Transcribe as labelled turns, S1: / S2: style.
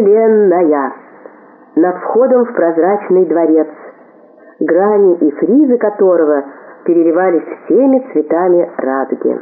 S1: вселенная над входом в прозрачный дворец, грани и фризы которого переливались всеми цветами радуги.